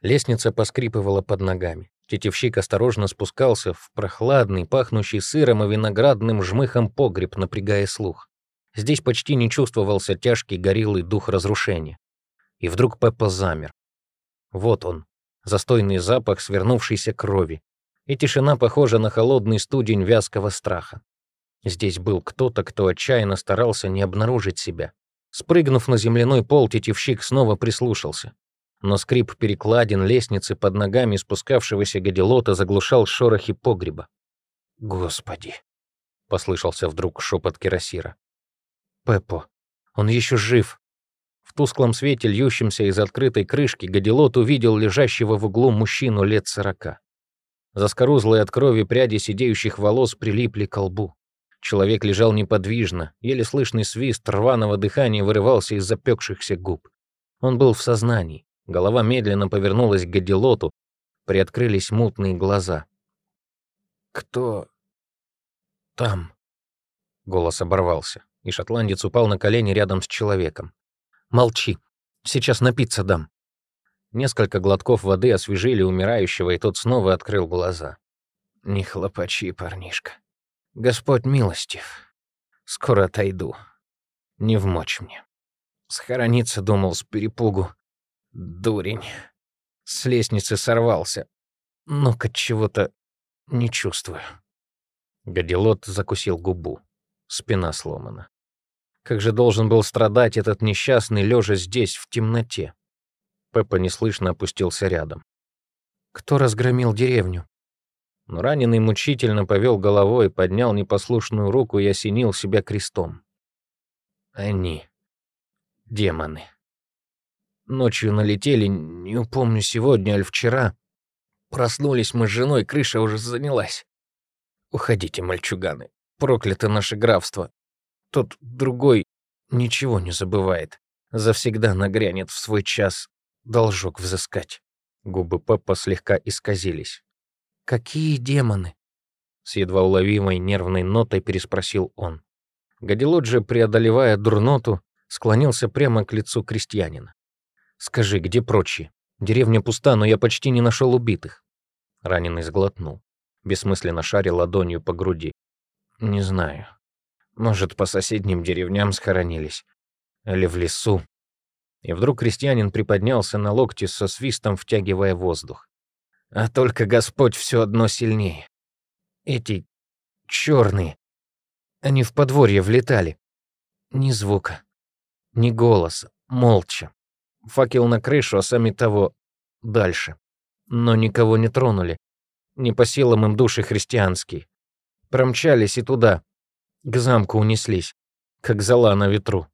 Лестница поскрипывала под ногами. Тетевщик осторожно спускался в прохладный, пахнущий сыром и виноградным жмыхом погреб, напрягая слух. Здесь почти не чувствовался тяжкий гориллый дух разрушения. И вдруг Пеппа замер. Вот он, застойный запах свернувшейся крови, и тишина похожа на холодный студень вязкого страха. Здесь был кто-то, кто отчаянно старался не обнаружить себя. Спрыгнув на земляной пол, тетивщик снова прислушался. Но скрип перекладин лестницы под ногами спускавшегося гадилота заглушал шорохи погреба. «Господи!» — послышался вдруг шепот кирасира. Пеппо. Он еще жив. В тусклом свете, льющемся из открытой крышки, Гадилот увидел лежащего в углу мужчину лет сорока. Заскорузлые от крови пряди сидеющих волос прилипли к лбу. Человек лежал неподвижно, еле слышный свист рваного дыхания вырывался из запекшихся губ. Он был в сознании, голова медленно повернулась к Гадилоту, приоткрылись мутные глаза. «Кто там?» Голос оборвался и шотландец упал на колени рядом с человеком. «Молчи, сейчас напиться дам». Несколько глотков воды освежили умирающего, и тот снова открыл глаза. «Не хлопачи, парнишка. Господь милостив. Скоро отойду. Не вмочь мне. Схорониться думал с перепугу. Дурень. С лестницы сорвался. Ну-ка, чего-то не чувствую». Гадилот закусил губу. Спина сломана. Как же должен был страдать этот несчастный, лежа здесь, в темноте? Пеппа неслышно опустился рядом. Кто разгромил деревню? Но раненый мучительно повел головой, поднял непослушную руку и осенил себя крестом. Они. Демоны. Ночью налетели, не упомню, сегодня или вчера. Проснулись мы с женой, крыша уже занялась. Уходите, мальчуганы. Проклято наше графство. Тот другой ничего не забывает. Завсегда нагрянет в свой час должок взыскать. Губы Пеппа слегка исказились. «Какие демоны?» С едва уловимой нервной нотой переспросил он. Гадилот преодолевая дурноту, склонился прямо к лицу крестьянина. «Скажи, где прочие? Деревня пуста, но я почти не нашел убитых». Раненый сглотнул, бессмысленно шарил ладонью по груди. «Не знаю. Может, по соседним деревням схоронились. Или в лесу. И вдруг крестьянин приподнялся на локте со свистом, втягивая воздух. А только Господь все одно сильнее. Эти черные, они в подворье влетали. Ни звука, ни голоса, молча. Факел на крышу, а сами того дальше. Но никого не тронули. Не по силам им души христианские. Промчались и туда, к замку унеслись, как зола на ветру.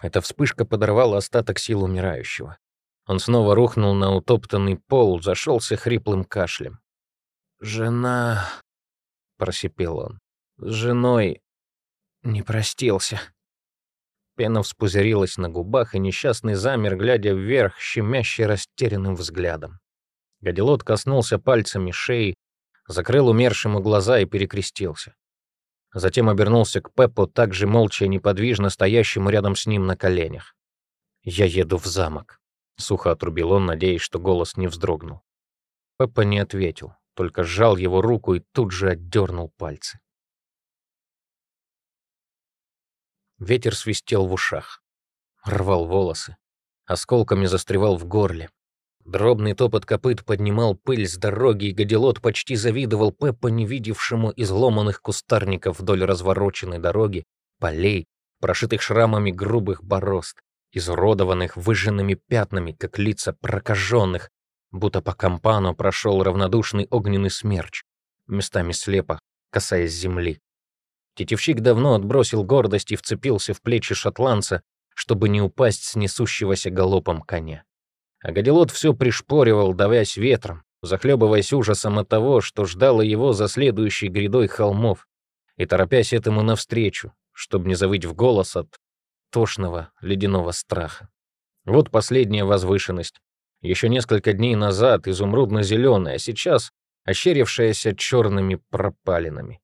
Эта вспышка подорвала остаток сил умирающего. Он снова рухнул на утоптанный пол, зашелся хриплым кашлем. «Жена...» — просипел он. «С женой не простился». Пена вспузырилась на губах, и несчастный замер, глядя вверх, щемяще растерянным взглядом. Гадилот коснулся пальцами шеи, закрыл умершему глаза и перекрестился. Затем обернулся к Пеппу, также молча и неподвижно стоящему рядом с ним на коленях. «Я еду в замок», — сухо отрубил он, надеясь, что голос не вздрогнул. Пеппа не ответил, только сжал его руку и тут же отдернул пальцы. Ветер свистел в ушах, рвал волосы, осколками застревал в горле. Дробный топот копыт поднимал пыль с дороги, и Гадилот почти завидовал Пеппа, не видевшему изломанных кустарников вдоль развороченной дороги, полей, прошитых шрамами грубых борозд, изуродованных выжженными пятнами, как лица прокаженных, будто по кампану прошел равнодушный огненный смерч, местами слепо, касаясь земли. Тетевщик давно отбросил гордость и вцепился в плечи шотландца, чтобы не упасть с несущегося галопом коня. А Гадилот все пришпоривал, давясь ветром, захлебываясь ужасом от того, что ждало его за следующей грядой холмов, и торопясь этому навстречу, чтобы не завыть в голос от тошного ледяного страха. Вот последняя возвышенность. Еще несколько дней назад изумрудно-зеленая, а сейчас ощерившаяся черными пропалинами.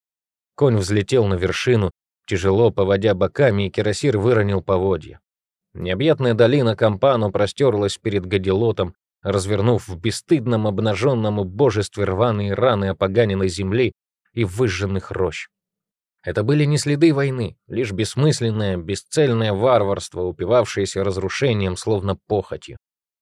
Конь взлетел на вершину, тяжело поводя боками, и кирасир выронил поводья. Необъятная долина Кампану простерлась перед Гадилотом, развернув в бесстыдном обнаженном убожестве рваные раны опоганенной земли и выжженных рощ. Это были не следы войны, лишь бессмысленное, бесцельное варварство, упивавшееся разрушением, словно похотью.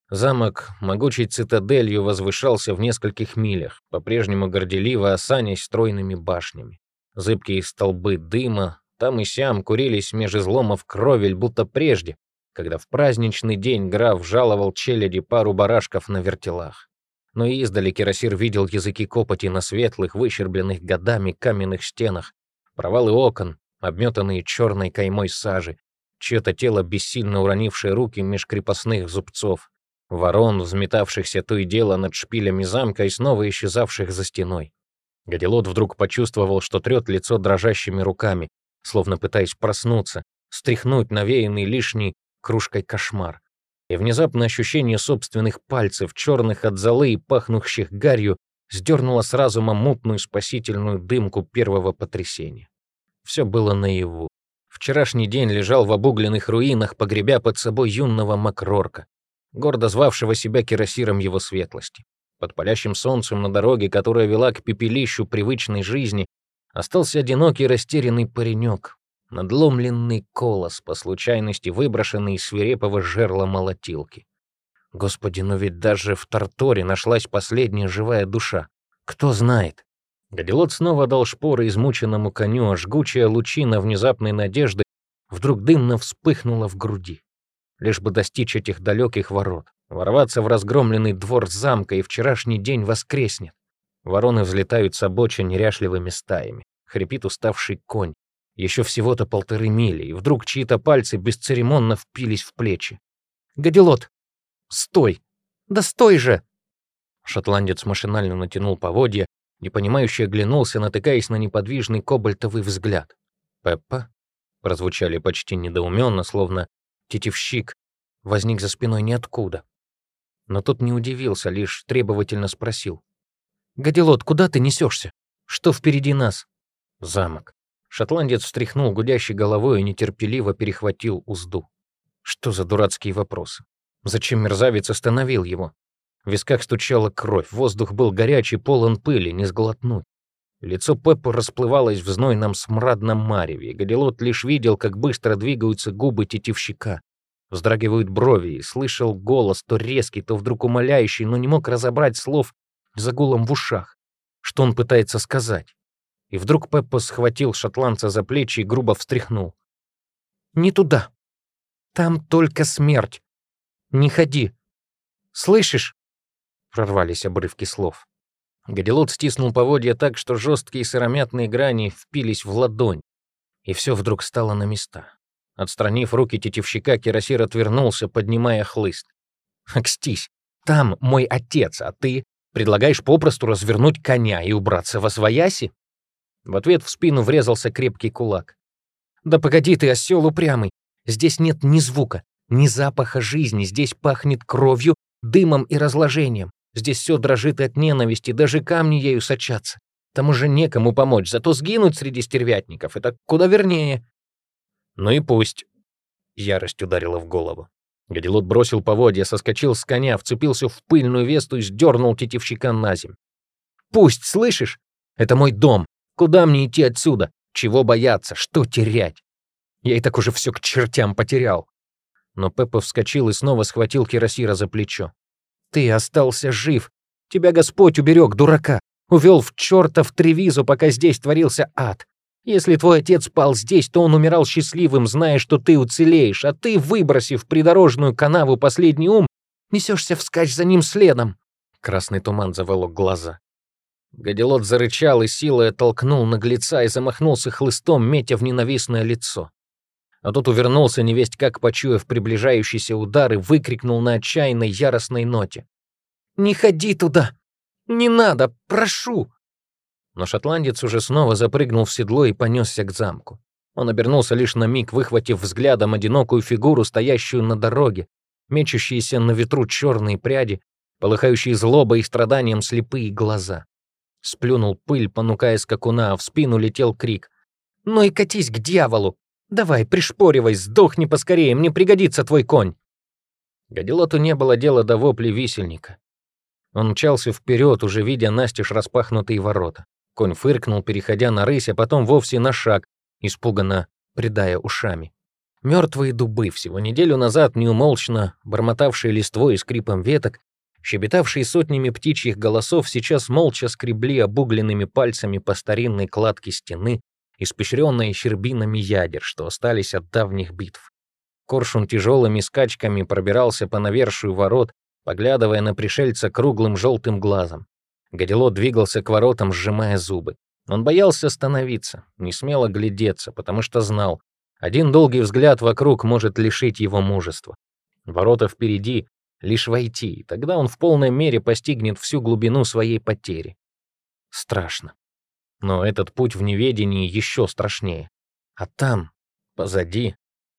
Замок, могучей цитаделью, возвышался в нескольких милях, по-прежнему горделиво осанясь стройными башнями. Зыбкие столбы дыма, там и сям курились меж изломов кровель, будто прежде, когда в праздничный день граф жаловал челяди пару барашков на вертелах. Но издали Кирасир видел языки копоти на светлых, выщербленных годами каменных стенах, провалы окон, обметанные черной каймой сажи, чье-то тело, бессильно уронившее руки меж крепостных зубцов, ворон, взметавшихся то и дело над шпилями замка и снова исчезавших за стеной. Гадилот вдруг почувствовал, что трет лицо дрожащими руками, словно пытаясь проснуться, стряхнуть навеянный лишний кружкой кошмар. И внезапное ощущение собственных пальцев, черных от золы и пахнущих гарью, сдернуло с разума мутную спасительную дымку первого потрясения. Все было наяву. Вчерашний день лежал в обугленных руинах, погребя под собой юного Макрорка, гордо звавшего себя кирасиром его светлости. Под палящим солнцем на дороге, которая вела к пепелищу привычной жизни, остался одинокий растерянный паренек, надломленный колос, по случайности выброшенный из свирепого жерла молотилки. Господи, но ведь даже в Тарторе нашлась последняя живая душа. Кто знает? Гадилот снова дал шпоры измученному коню, а жгучая лучина внезапной надежды вдруг дымно вспыхнула в груди. Лишь бы достичь этих далеких ворот, ворваться в разгромленный двор замка, и вчерашний день воскреснет. Вороны взлетают с обочин неряшливыми стаями. Хрипит уставший конь. Еще всего-то полторы мили, и вдруг чьи-то пальцы бесцеремонно впились в плечи. «Гадилот! Стой! Да стой же!» Шотландец машинально натянул поводья, непонимающе оглянулся, натыкаясь на неподвижный кобальтовый взгляд. «Пеппа?» прозвучали почти недоуменно, словно тетивщик возник за спиной ниоткуда. Но тот не удивился, лишь требовательно спросил. «Гадилот, куда ты несешься? Что впереди нас?» «Замок». Шотландец встряхнул гудящей головой и нетерпеливо перехватил узду. Что за дурацкие вопросы? Зачем мерзавец остановил его? В висках стучала кровь, воздух был горячий, полон пыли, не сглотнуть. Лицо Пеппа расплывалось в знойном смрадном мареве, Гадилот лишь видел, как быстро двигаются губы тетивщика. Вздрагивают брови, и слышал голос, то резкий, то вдруг умоляющий, но не мог разобрать слов за гулом в ушах. Что он пытается сказать? И вдруг Пеппа схватил шотландца за плечи и грубо встряхнул. «Не туда. Там только смерть. Не ходи. Слышишь?» Прорвались обрывки слов. Гадилот стиснул поводья так, что жесткие сыромятные грани впились в ладонь, и все вдруг стало на места. Отстранив руки тетивщика, Кирасир отвернулся, поднимая хлыст. «Акстись, там мой отец, а ты предлагаешь попросту развернуть коня и убраться во свояси?» В ответ в спину врезался крепкий кулак. «Да погоди ты, осел упрямый! Здесь нет ни звука, ни запаха жизни, здесь пахнет кровью, дымом и разложением. Здесь все дрожит от ненависти, даже камни ею сочатся. Там уже некому помочь, зато сгинуть среди стервятников — это куда вернее. Ну и пусть. Ярость ударила в голову. Гадилот бросил поводья, соскочил с коня, вцепился в пыльную весту и сдернул тетивщика на земь. «Пусть, слышишь? Это мой дом. Куда мне идти отсюда? Чего бояться? Что терять? Я и так уже все к чертям потерял». Но Пеппа вскочил и снова схватил Кирасира за плечо. Ты остался жив. Тебя Господь уберег, дурака. Увел в чертов Тревизу, пока здесь творился ад. Если твой отец пал здесь, то он умирал счастливым, зная, что ты уцелеешь, а ты, выбросив придорожную канаву последний ум, несешься вскачь за ним следом. Красный туман заволок глаза. Гадилот зарычал и силой оттолкнул наглеца и замахнулся хлыстом, метя в ненавистное лицо. А тот увернулся, невесть как почуяв приближающийся удар, и выкрикнул на отчаянной яростной ноте. «Не ходи туда! Не надо! Прошу!» Но шотландец уже снова запрыгнул в седло и понесся к замку. Он обернулся лишь на миг, выхватив взглядом одинокую фигуру, стоящую на дороге, мечущиеся на ветру черные пряди, полыхающие злобой и страданием слепые глаза. Сплюнул пыль, понукая скакуна, а в спину летел крик. «Ну и катись к дьяволу! Давай, пришпоривай, сдохни поскорее, мне пригодится твой конь. Гадилоту не было дела до вопли висельника. Он мчался вперед, уже видя настежь распахнутые ворота. Конь фыркнул, переходя на рысь, а потом вовсе на шаг, испуганно придая ушами. Мертвые дубы, всего неделю назад неумолчно бормотавшие листвой и скрипом веток, щебетавшие сотнями птичьих голосов, сейчас молча скребли обугленными пальцами по старинной кладке стены, испещренные щербинами ядер, что остались от давних битв. Коршун тяжелыми скачками пробирался по навершию ворот, поглядывая на пришельца круглым желтым глазом. Гадило двигался к воротам, сжимая зубы. Он боялся остановиться, не смело глядеться, потому что знал, один долгий взгляд вокруг может лишить его мужества. Ворота впереди, лишь войти, и тогда он в полной мере постигнет всю глубину своей потери. Страшно. Но этот путь в неведении еще страшнее. А там, позади,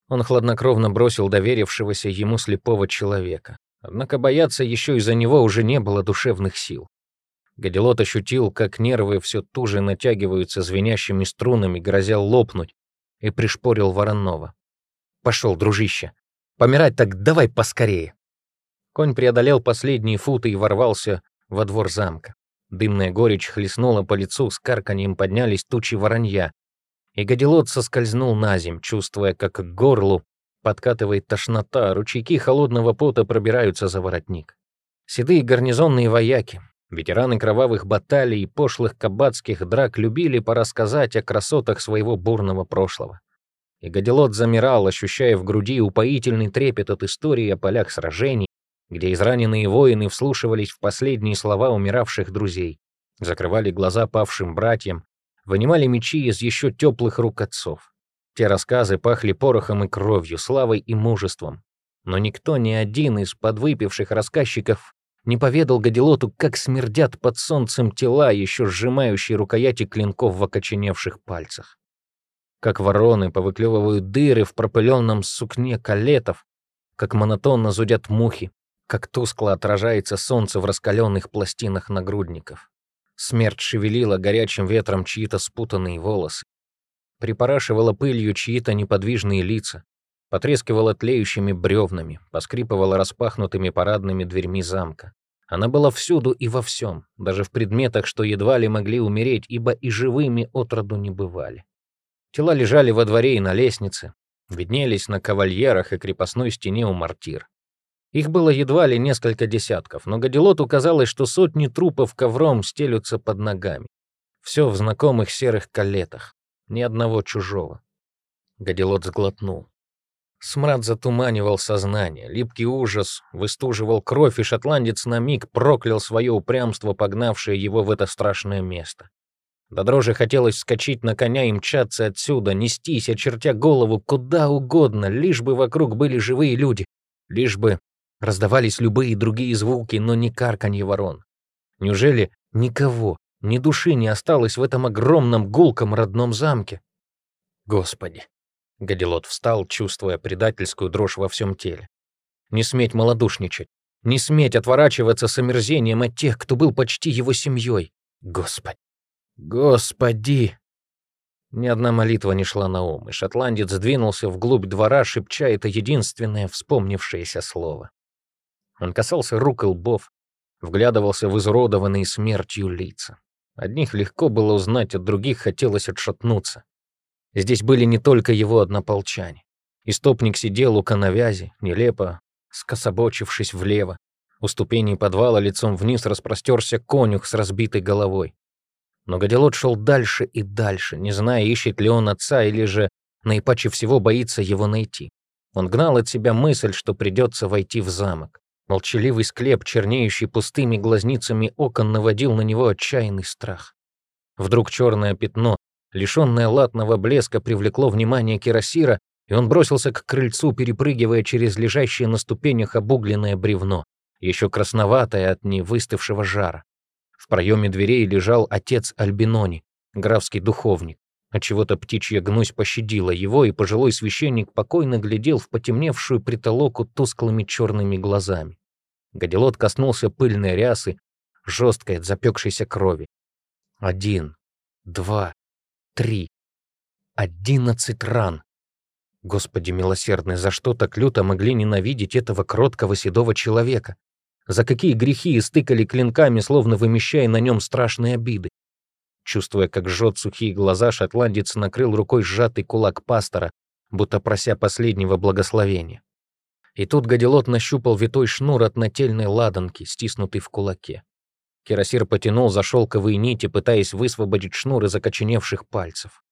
он хладнокровно бросил доверившегося ему слепого человека. Однако бояться еще из-за него уже не было душевных сил. Гадилот ощутил, как нервы все туже натягиваются звенящими струнами, грозя лопнуть, и пришпорил Воронова. «Пошел, дружище! Помирать так давай поскорее!» Конь преодолел последние футы и ворвался во двор замка. Дымная горечь хлестнула по лицу, с карканьем поднялись тучи воронья. И гадилот соскользнул на земь, чувствуя, как к горлу подкатывает тошнота, ручейки холодного пота пробираются за воротник. Седые гарнизонные вояки, ветераны кровавых баталий и пошлых кабацких драк любили порассказать о красотах своего бурного прошлого. И Гадилот замирал, ощущая в груди упоительный трепет от истории о полях сражений, где израненные воины вслушивались в последние слова умиравших друзей, закрывали глаза павшим братьям, вынимали мечи из еще теплых рук отцов. Те рассказы пахли порохом и кровью, славой и мужеством. Но никто, ни один из подвыпивших рассказчиков не поведал Гадилоту, как смердят под солнцем тела, еще сжимающие рукояти клинков в окоченевших пальцах. Как вороны повыклевывают дыры в пропыленном сукне калетов, как монотонно зудят мухи, как тускло отражается солнце в раскаленных пластинах нагрудников. Смерть шевелила горячим ветром чьи-то спутанные волосы, припорашивала пылью чьи-то неподвижные лица, потрескивала тлеющими бревнами, поскрипывала распахнутыми парадными дверьми замка. Она была всюду и во всем, даже в предметах, что едва ли могли умереть, ибо и живыми отроду не бывали. Тела лежали во дворе и на лестнице, виднелись на кавальерах и крепостной стене у мортир. Их было едва ли несколько десятков, но Гадилоту казалось, что сотни трупов ковром стелются под ногами. Все в знакомых серых калетах, ни одного чужого. Гадилот сглотнул. Смрад затуманивал сознание, липкий ужас выстуживал кровь, и шотландец на миг проклял свое упрямство, погнавшее его в это страшное место. До дрожи хотелось вскочить на коня и мчаться отсюда, нестись, очертя голову куда угодно, лишь бы вокруг были живые люди, лишь бы Раздавались любые другие звуки, но не карканье ворон. Неужели никого, ни души не осталось в этом огромном гулком родном замке? Господи! Гадилот встал, чувствуя предательскую дрожь во всем теле. Не сметь малодушничать, не сметь отворачиваться с омерзением от тех, кто был почти его семьей. Господи! Господи! Ни одна молитва не шла на ум, и шотландец сдвинулся вглубь двора, шепча это единственное вспомнившееся слово. Он касался рук и лбов, вглядывался в изуродованные смертью лица. Одних легко было узнать, от других хотелось отшатнуться. Здесь были не только его однополчане. Истопник сидел у коновязи, нелепо, скособочившись влево. У ступеней подвала лицом вниз распростерся конюх с разбитой головой. Но Гадилот шел дальше и дальше, не зная, ищет ли он отца или же наипаче всего боится его найти. Он гнал от себя мысль, что придется войти в замок. Молчаливый склеп, чернеющий пустыми глазницами окон, наводил на него отчаянный страх. Вдруг черное пятно, лишенное латного блеска, привлекло внимание кирасира, и он бросился к крыльцу, перепрыгивая через лежащее на ступенях обугленное бревно, еще красноватое от невыстывшего жара. В проеме дверей лежал отец Альбинони, графский духовник. Отчего-то птичья гнусь пощадила его, и пожилой священник покойно глядел в потемневшую притолоку тусклыми черными глазами. Гадилот коснулся пыльной рясы, жесткой от запекшейся крови. Один, два, три, одиннадцать ран. Господи милосердный, за что так люто могли ненавидеть этого кроткого седого человека? За какие грехи истыкали клинками, словно вымещая на нем страшные обиды? Чувствуя, как жжет сухие глаза, шотландец накрыл рукой сжатый кулак пастора, будто прося последнего благословения. И тут Гадилот нащупал витой шнур от нательной ладанки, стиснутый в кулаке. Кирасир потянул за шелковые нити, пытаясь высвободить шнур из окоченевших пальцев.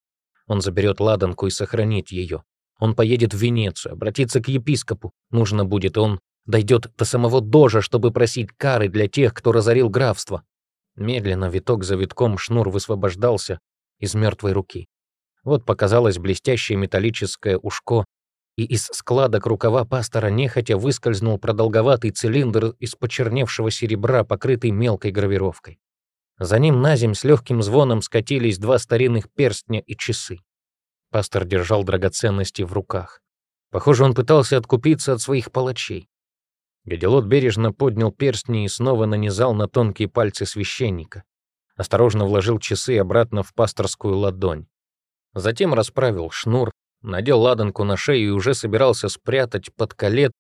Он заберет ладанку и сохранит ее. Он поедет в Венецию, обратится к епископу. Нужно будет, он дойдет до самого Дожа, чтобы просить кары для тех, кто разорил графство. Медленно, виток за витком, шнур высвобождался из мертвой руки. Вот показалось блестящее металлическое ушко, и из складок рукава пастора нехотя выскользнул продолговатый цилиндр из почерневшего серебра, покрытый мелкой гравировкой. За ним на земь с легким звоном скатились два старинных перстня и часы. Пастор держал драгоценности в руках. Похоже, он пытался откупиться от своих палачей. Гадилот бережно поднял перстни и снова нанизал на тонкие пальцы священника. Осторожно вложил часы обратно в пасторскую ладонь. Затем расправил шнур, надел ладанку на шею и уже собирался спрятать под колет,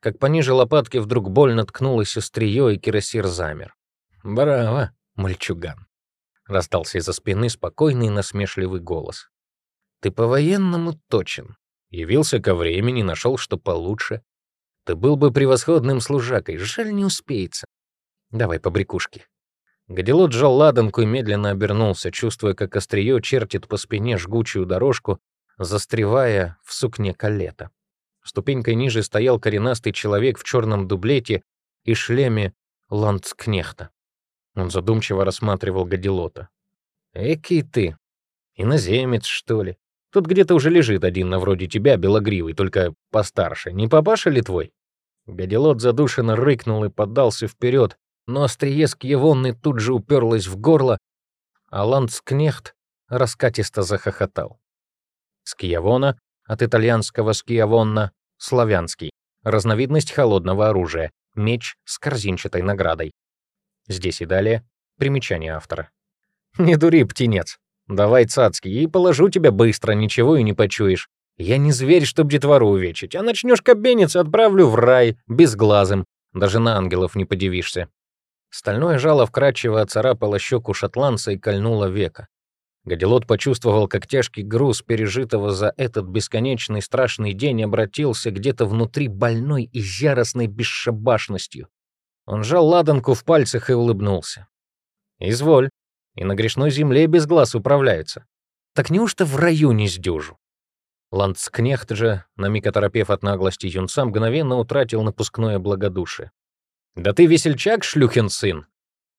как пониже лопатки вдруг больно ткнулось острие, и кирасир замер. «Браво, мальчуган!» — раздался из-за спины спокойный насмешливый голос. «Ты по-военному точен. Явился ко времени, нашел что получше. Ты был бы превосходным служакой, жаль, не успеется. Давай по брякушке». Гадилот сжал ладанку и медленно обернулся, чувствуя, как острие чертит по спине жгучую дорожку, застревая в сукне калета. Ступенькой ниже стоял коренастый человек в черном дублете и шлеме ландскнехта. Он задумчиво рассматривал Гадилота. «Экий ты! Иноземец, что ли? Тут где-то уже лежит один на вроде тебя, белогривый, только постарше. Не папаша ли твой?» Гадилот задушенно рыкнул и поддался вперед, но острие скьевонны тут же уперлось в горло, а ландскнехт раскатисто захохотал. Скиявона, от итальянского скиявонна, славянский, разновидность холодного оружия, меч с корзинчатой наградой. Здесь и далее примечание автора. «Не дури, птенец. Давай цацкий, и положу тебя быстро, ничего и не почуешь. Я не зверь, чтоб детвору увечить, а начнешь кабениться, отправлю в рай, безглазым. Даже на ангелов не подивишься». Стальное жало вкрадчиво оцарапало щеку шотландца и кольнуло века. Гадилот почувствовал, как тяжкий груз пережитого за этот бесконечный страшный день обратился где-то внутри больной и яростной бесшабашностью. Он сжал ладанку в пальцах и улыбнулся. «Изволь, и на грешной земле без глаз управляется. Так неужто в раю не сдюжу?» Ландскнехт же, на миг оторопев от наглости юнца, мгновенно утратил напускное благодушие. «Да ты весельчак, шлюхин сын!»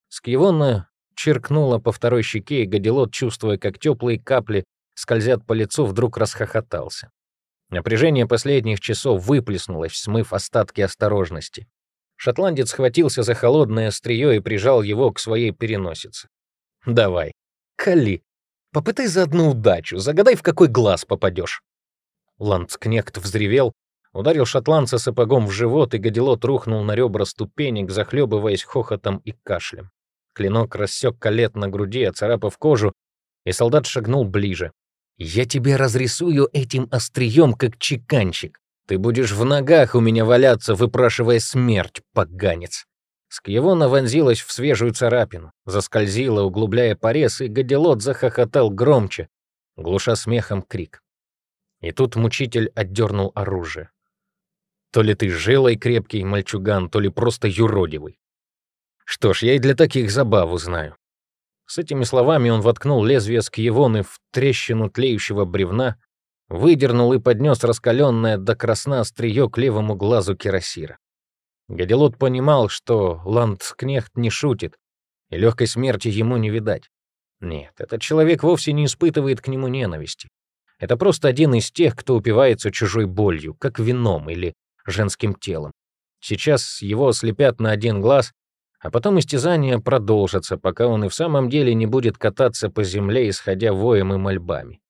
Скивонна черкнула по второй щеке, и Гадилот, чувствуя, как теплые капли скользят по лицу, вдруг расхохотался. Напряжение последних часов выплеснулось, смыв остатки осторожности. Шотландец схватился за холодное острие и прижал его к своей переносице. «Давай, кали, попытай за одну удачу, загадай, в какой глаз попадешь». Ландскнехт взревел, ударил шотландца сапогом в живот, и Гадилот рухнул на ребра ступенек, захлебываясь хохотом и кашлем. Клинок рассек колет на груди, оцарапав кожу, и солдат шагнул ближе. «Я тебе разрисую этим острием, как чеканчик. Ты будешь в ногах у меня валяться, выпрашивая смерть, поганец». Скьевона вонзилась в свежую царапину, заскользила, углубляя порез, и Гадилот захохотал громче, глуша смехом крик. И тут мучитель отдернул оружие. То ли ты жилой крепкий мальчуган, то ли просто юродивый. Что ж, я и для таких забаву знаю. С этими словами он воткнул лезвие скьевоны в трещину тлеющего бревна, выдернул и поднес раскаленное до красна острие к левому глазу кирасира. Гадилот понимал, что Ландскнехт не шутит, и легкой смерти ему не видать. Нет, этот человек вовсе не испытывает к нему ненависти. Это просто один из тех, кто упивается чужой болью, как вином или женским телом. Сейчас его ослепят на один глаз, а потом истязания продолжатся, пока он и в самом деле не будет кататься по земле, исходя воем и мольбами.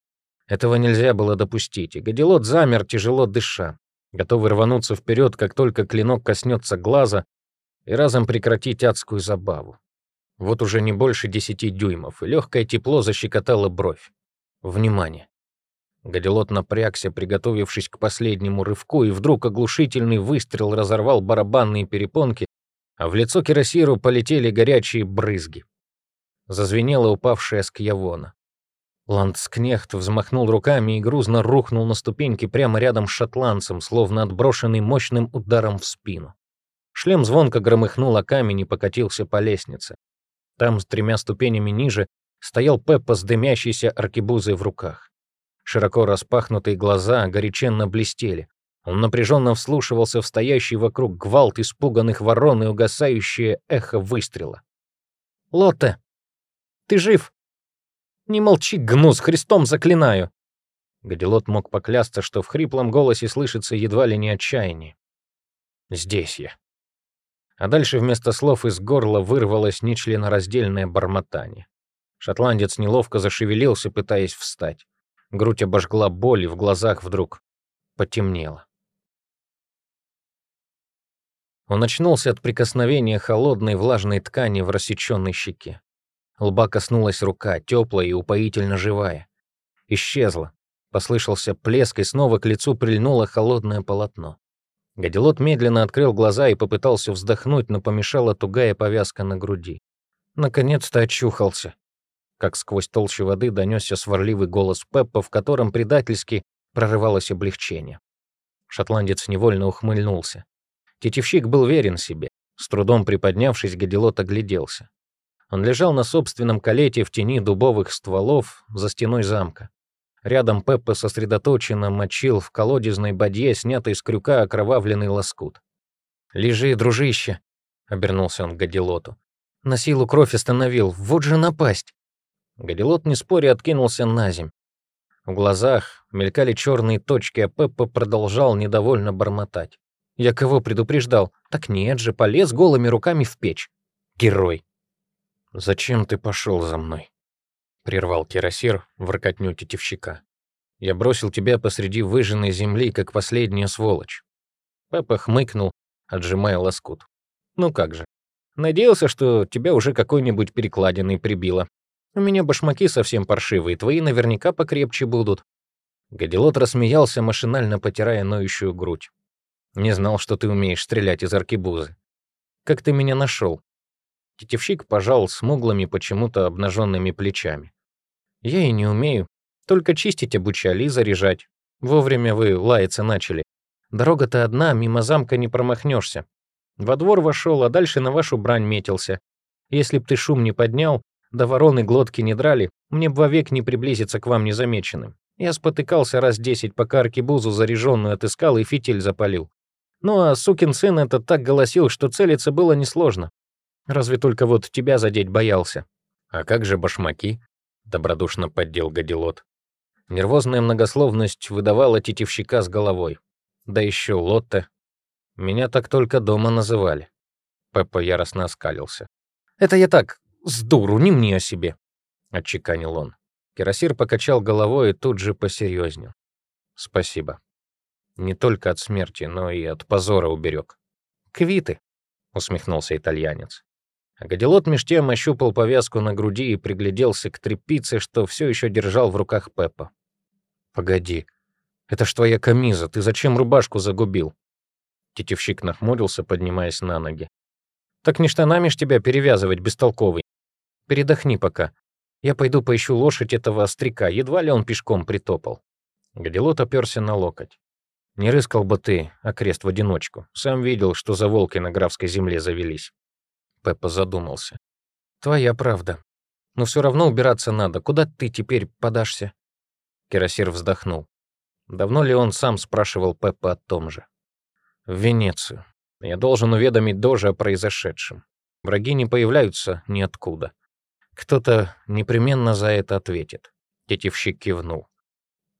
Этого нельзя было допустить, и Гадилот замер, тяжело дыша, готовый рвануться вперед, как только клинок коснется глаза, и разом прекратить адскую забаву. Вот уже не больше десяти дюймов, и легкое тепло защекотало бровь. Внимание! Гадилот напрягся, приготовившись к последнему рывку, и вдруг оглушительный выстрел разорвал барабанные перепонки, а в лицо Кирасиру полетели горячие брызги. Зазвенела упавшая скьявона. Ландскнехт взмахнул руками и грузно рухнул на ступеньки прямо рядом с шотландцем, словно отброшенный мощным ударом в спину. Шлем звонко громыхнул о камень и покатился по лестнице. Там, с тремя ступенями ниже, стоял Пеппа с дымящейся аркебузой в руках. Широко распахнутые глаза горяченно блестели. Он напряженно вслушивался в стоящий вокруг гвалт испуганных ворон и угасающее эхо выстрела. «Лотте, ты жив? Не молчи, гнус, Христом заклинаю!» Гадилот мог поклясться, что в хриплом голосе слышится едва ли не отчаяние. «Здесь я». А дальше вместо слов из горла вырвалось нечленораздельное бормотание. Шотландец неловко зашевелился, пытаясь встать. Грудь обожгла боль, и в глазах вдруг потемнело. Он очнулся от прикосновения холодной влажной ткани в рассеченной щеке. Лба коснулась рука, теплая и упоительно живая. Исчезла. Послышался плеск, и снова к лицу прильнуло холодное полотно. Гадилот медленно открыл глаза и попытался вздохнуть, но помешала тугая повязка на груди. Наконец-то очухался. Как сквозь толщу воды донесся сварливый голос Пеппа, в котором предательски прорывалось облегчение. Шотландец невольно ухмыльнулся. Тетевщик был верен себе. С трудом приподнявшись, Гадилот огляделся. Он лежал на собственном калете в тени дубовых стволов за стеной замка. Рядом Пеппа сосредоточенно мочил в колодезной бадье, снятой с крюка, окровавленный лоскут. «Лежи, дружище!» — обернулся он к Гадилоту. «На силу кровь остановил. Вот же напасть!» Гадилот, не споря, откинулся на земь. В глазах мелькали черные точки, а Пеппа продолжал недовольно бормотать. Я кого предупреждал? Так нет же, полез голыми руками в печь. Герой. «Зачем ты пошел за мной?» — прервал Кирасир в ракотню тетевщика. «Я бросил тебя посреди выжженной земли, как последняя сволочь». Пеппа хмыкнул, отжимая лоскут. «Ну как же. Надеялся, что тебя уже какой-нибудь перекладиной прибило. У меня башмаки совсем паршивые, твои наверняка покрепче будут». Гадилот рассмеялся, машинально потирая ноющую грудь. «Не знал, что ты умеешь стрелять из аркебузы. Как ты меня нашел? Тетевщик пожал смуглыми почему-то обнаженными плечами. «Я и не умею. Только чистить обучали и заряжать. Вовремя вы лаяться начали. Дорога-то одна, мимо замка не промахнешься. Во двор вошел, а дальше на вашу брань метился. Если б ты шум не поднял, да вороны глотки не драли, мне б вовек не приблизиться к вам незамеченным. Я спотыкался раз десять, пока аркебузу заряженную отыскал и фитиль запалил. Ну а сукин сын этот так голосил, что целиться было несложно. Разве только вот тебя задеть боялся. А как же башмаки? Добродушно поддел Гадилот. Нервозная многословность выдавала тетивщика с головой. Да еще Лотте. Меня так только дома называли. Пеппа яростно оскалился. «Это я так, с дуру, не мне о себе», — отчеканил он. Кирасир покачал головой и тут же посерьезнел. «Спасибо. Не только от смерти, но и от позора уберег». «Квиты», — усмехнулся итальянец. А Гадилот меж тем ощупал повязку на груди и пригляделся к тряпице, что все еще держал в руках Пеппа. «Погоди, это ж твоя камиза, ты зачем рубашку загубил?» Тетевщик нахмурился, поднимаясь на ноги. «Так не штанами ж тебя перевязывать, бестолковый. Передохни пока. Я пойду поищу лошадь этого остряка, едва ли он пешком притопал». Гадилот оперся на локоть. «Не рыскал бы ты, окрест в одиночку. Сам видел, что за волки на графской земле завелись. Пеппа задумался. «Твоя правда. Но все равно убираться надо. Куда ты теперь подашься?» Кирасир вздохнул. Давно ли он сам спрашивал Пеппа о том же? «В Венецию. Я должен уведомить Дожа о произошедшем. Враги не появляются ниоткуда. Кто-то непременно за это ответит». Тетевщик кивнул.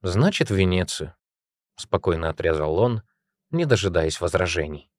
«Значит, в Венецию», — спокойно отрезал он, не дожидаясь возражений.